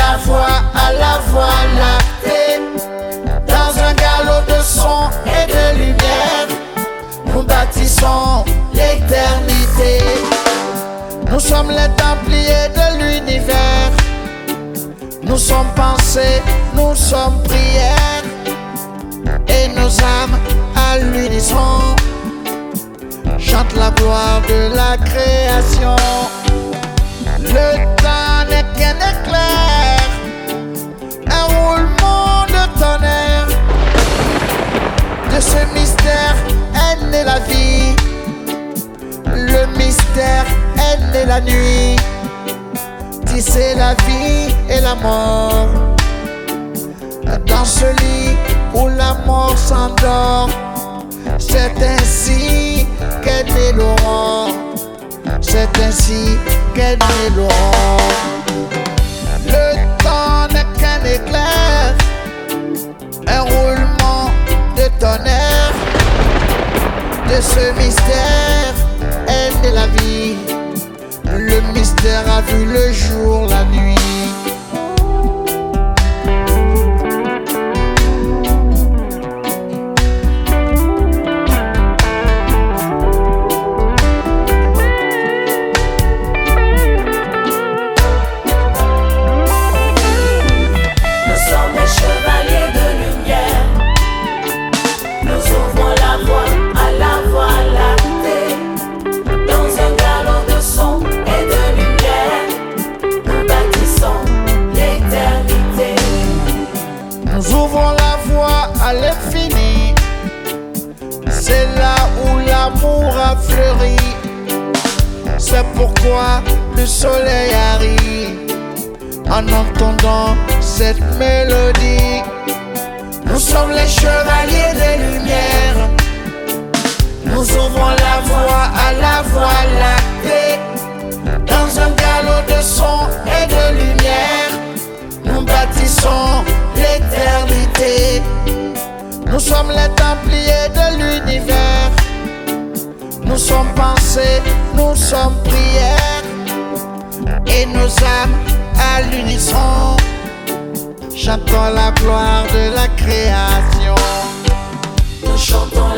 à la voie lactée. Dans un galop de son et de lumière, nous bâtissons l'éternité. Nous sommes les templiers de l'univers. Nous sommes pensées, nous sommes prières. Et nos âmes à l'unisson chantent la gloire de la création. Le ce mystère est née la vie. Le mystère est née la nuit. Tisser la vie et la mort. Dans ce lit où la mort s'endort, c'est ainsi qu'est né Laurent. C'est ainsi qu'est né Laurent. Tonnerre. De ce mystère est née la vie. Le mystère a vu le jour, la nuit. L'infini. C'est là où l'amour a fleuri. C'est pourquoi le soleil arrive en entendant cette mélodie. Nous sommes les chevaliers sommes les templiers de l'univers. Nous sommes pensées, nous sommes prières. Et nos âmes à l'unisson chantons la gloire de la création. Nous chantons